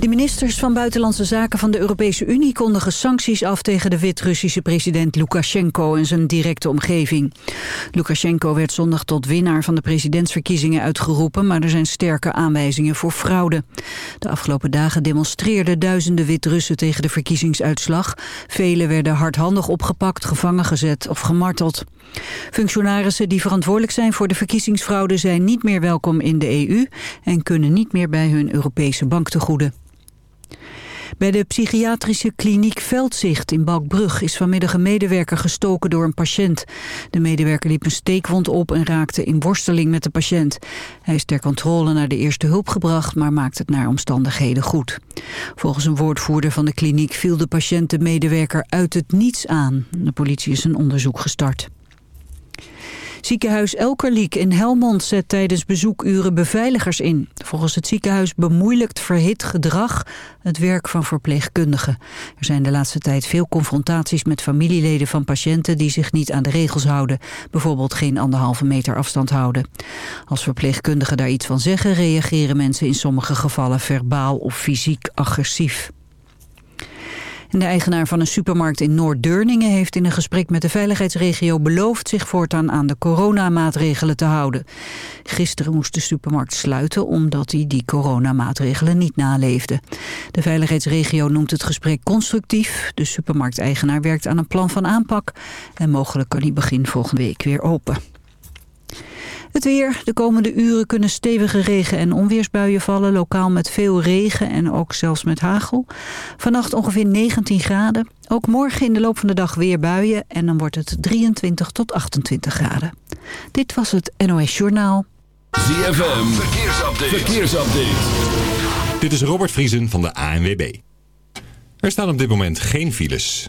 De ministers van Buitenlandse Zaken van de Europese Unie kondigen sancties af tegen de Wit-Russische president Lukashenko en zijn directe omgeving. Lukashenko werd zondag tot winnaar van de presidentsverkiezingen uitgeroepen, maar er zijn sterke aanwijzingen voor fraude. De afgelopen dagen demonstreerden duizenden Wit-Russen tegen de verkiezingsuitslag. Velen werden hardhandig opgepakt, gevangen gezet of gemarteld. Functionarissen die verantwoordelijk zijn voor de verkiezingsfraude zijn niet meer welkom in de EU en kunnen niet meer bij hun Europese banktegoeden. Bij de psychiatrische kliniek Veldzicht in Balkbrug is vanmiddag een medewerker gestoken door een patiënt. De medewerker liep een steekwond op en raakte in worsteling met de patiënt. Hij is ter controle naar de eerste hulp gebracht, maar maakt het naar omstandigheden goed. Volgens een woordvoerder van de kliniek viel de patiënt de medewerker uit het niets aan. De politie is een onderzoek gestart. Ziekenhuis Elkerliek in Helmond zet tijdens bezoekuren beveiligers in. Volgens het ziekenhuis bemoeilijkt verhit gedrag het werk van verpleegkundigen. Er zijn de laatste tijd veel confrontaties met familieleden van patiënten die zich niet aan de regels houden. Bijvoorbeeld geen anderhalve meter afstand houden. Als verpleegkundigen daar iets van zeggen reageren mensen in sommige gevallen verbaal of fysiek agressief de eigenaar van een supermarkt in Noord-Deurningen heeft in een gesprek met de veiligheidsregio beloofd zich voortaan aan de coronamaatregelen te houden. Gisteren moest de supermarkt sluiten omdat hij die coronamaatregelen niet naleefde. De veiligheidsregio noemt het gesprek constructief. De supermarkteigenaar werkt aan een plan van aanpak en mogelijk kan hij begin volgende week weer open. Het weer. De komende uren kunnen stevige regen- en onweersbuien vallen. Lokaal met veel regen en ook zelfs met hagel. Vannacht ongeveer 19 graden. Ook morgen in de loop van de dag weer buien. En dan wordt het 23 tot 28 graden. Dit was het NOS Journaal. ZFM. Verkeersupdate. Verkeersupdate. Dit is Robert Vriesen van de ANWB. Er staan op dit moment geen files.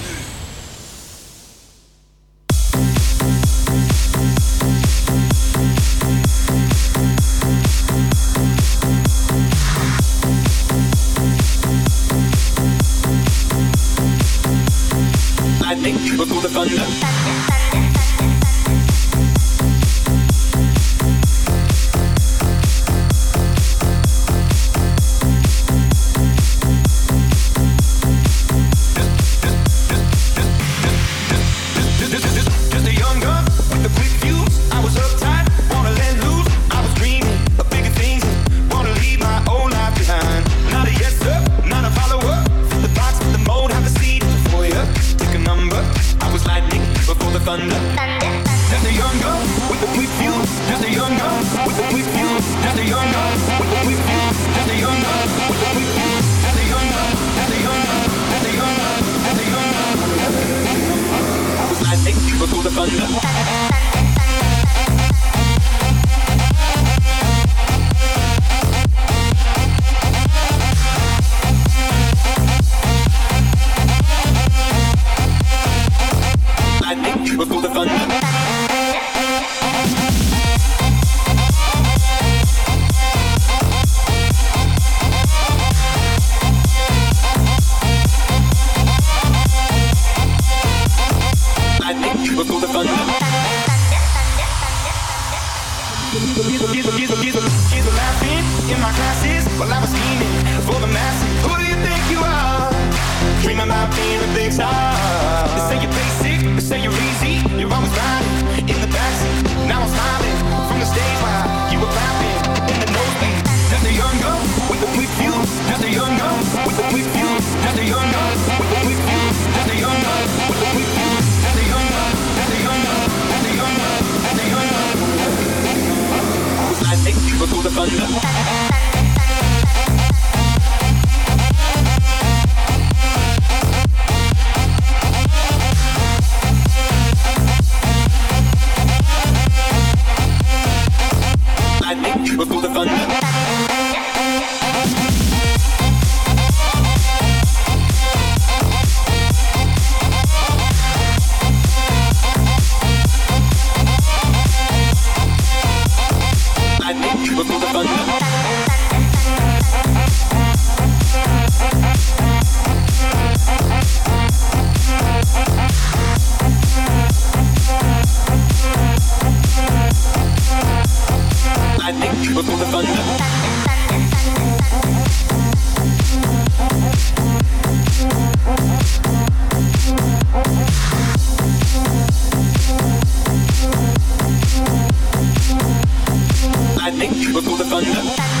Lightning before the thunder. Thunder. We voelen van de...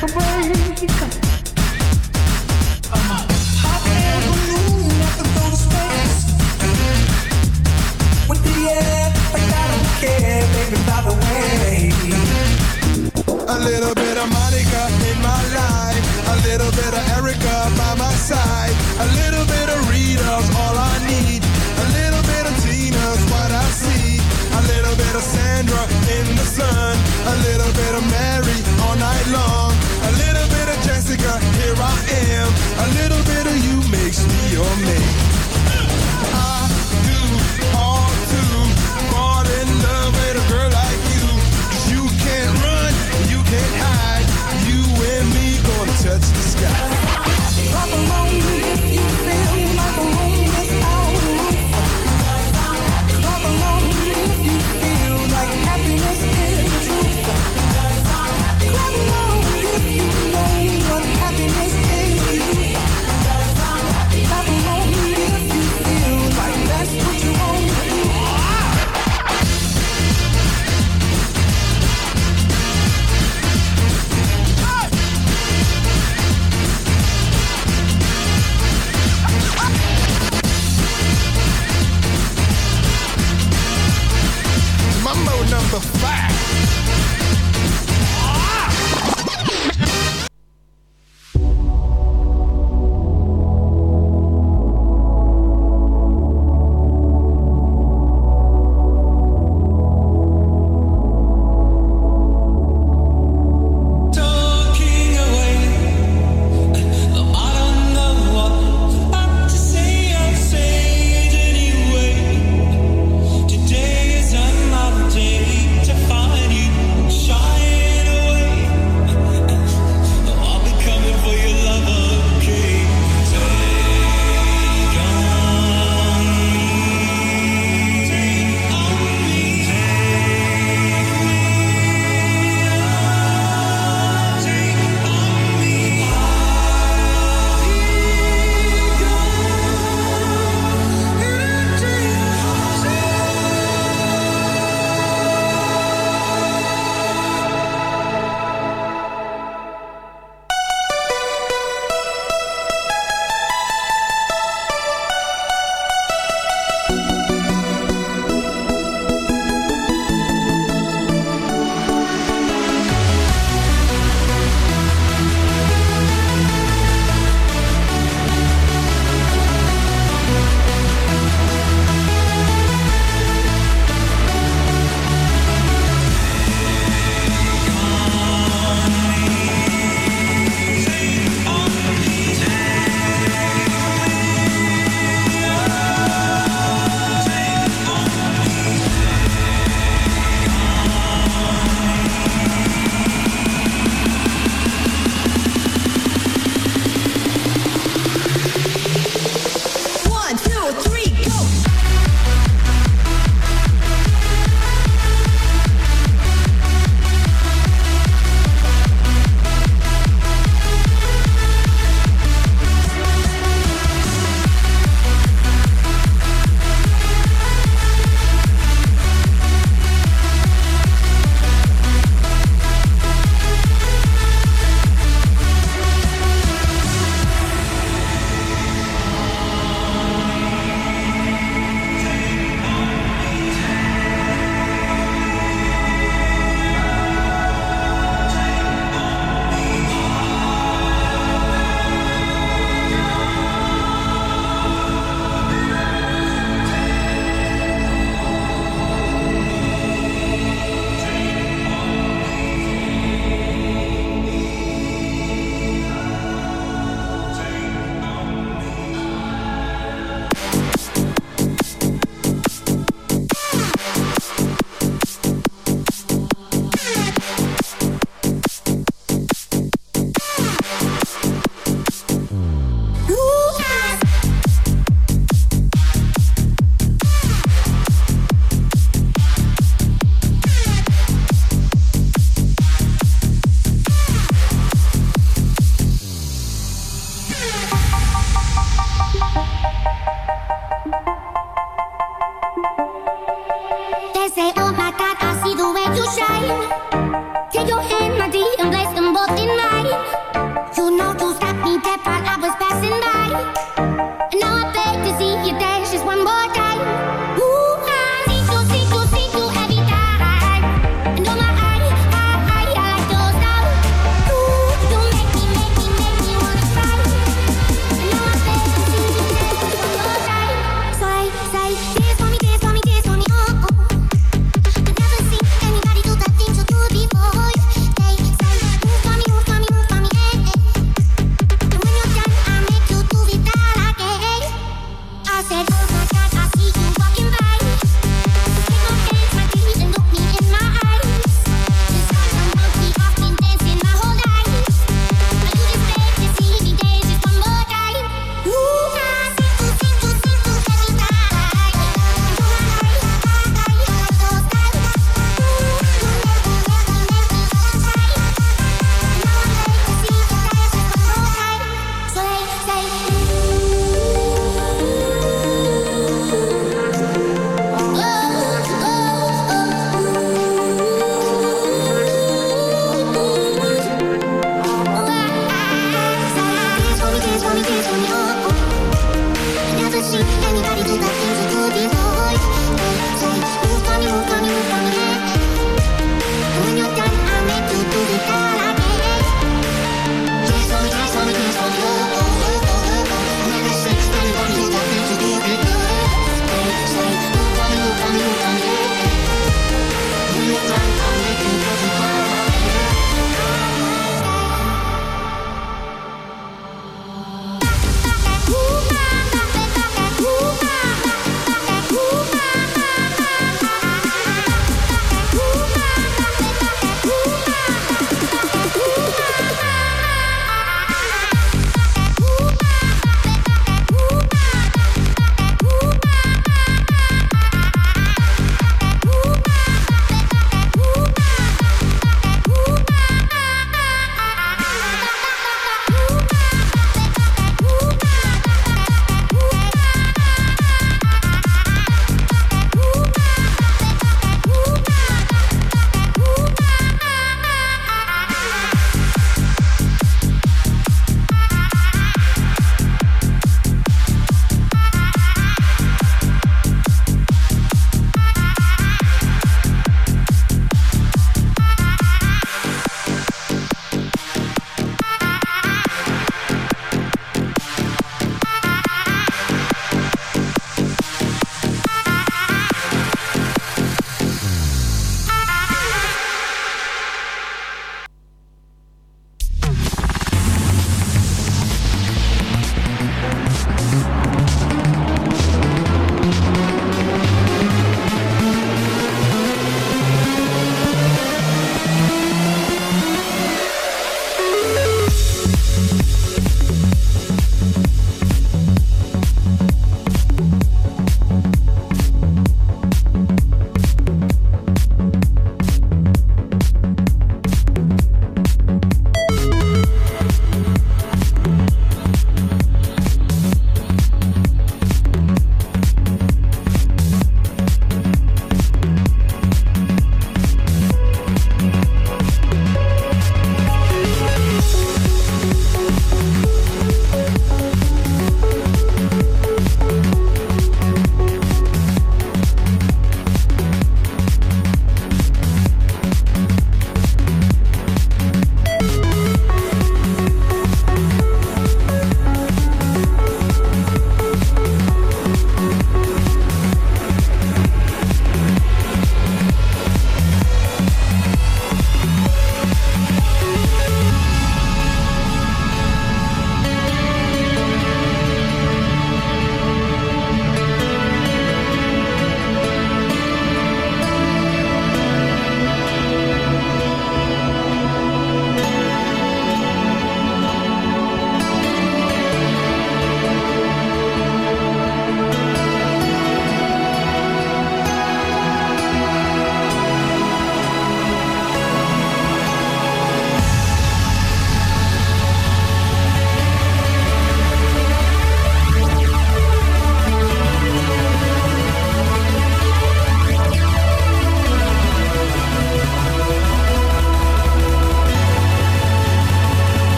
break.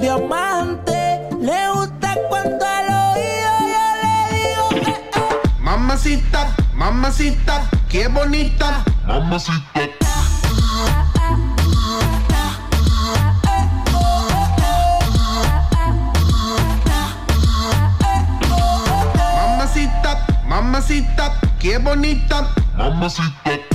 diamante. Le gusta cuando al oído yo le digo eh. Mamacita, mamacita, qué bonita. Mamacita. Mamacita, mamacita, qué bonita. Mamacita.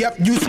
Yep, you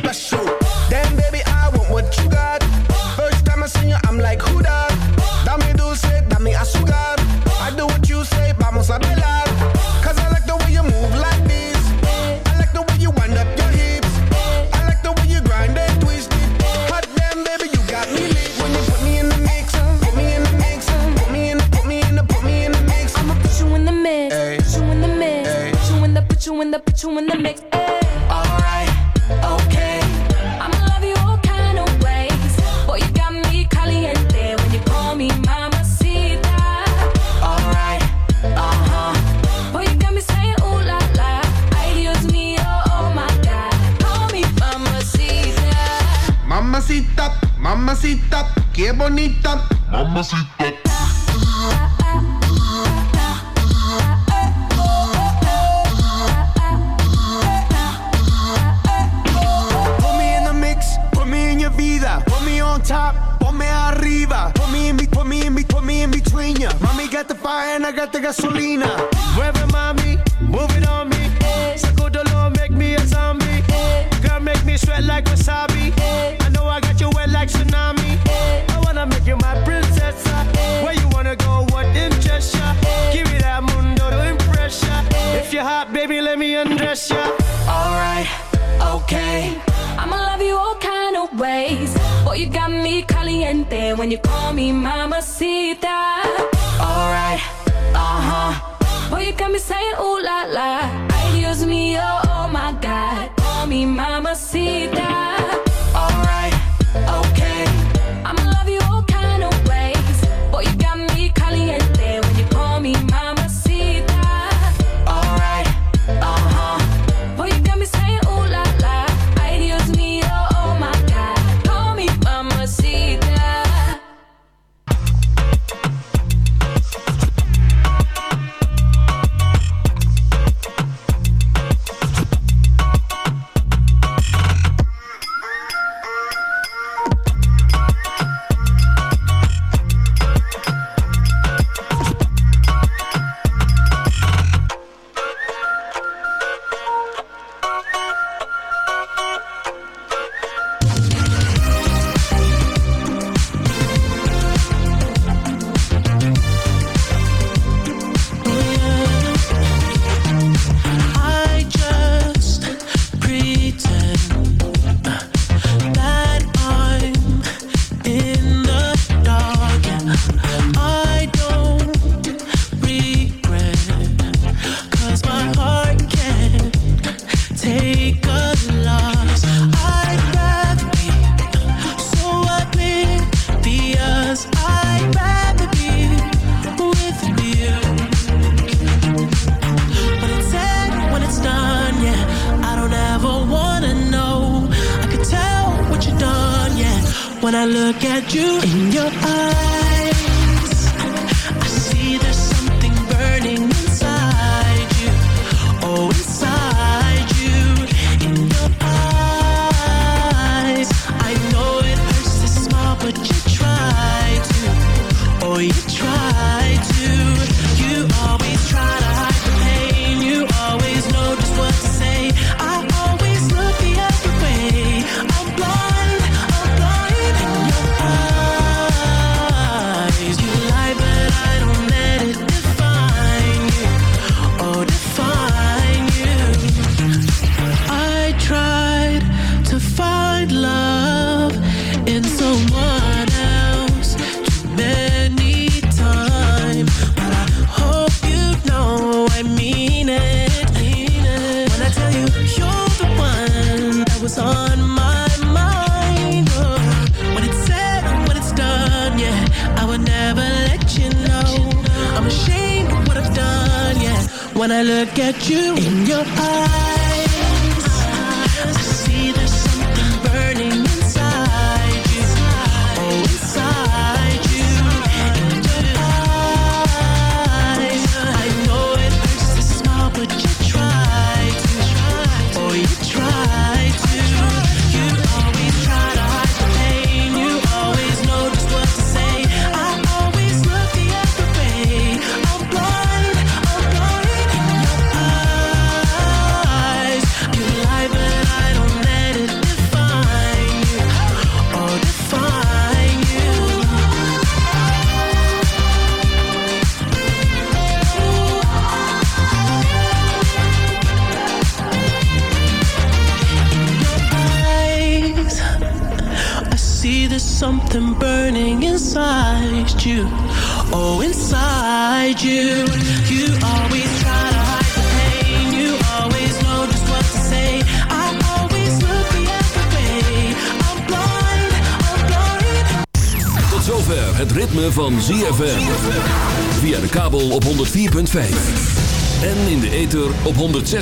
106.9.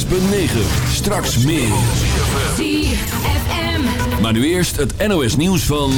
Straks meer. ZFM. Maar nu eerst het NOS nieuws van...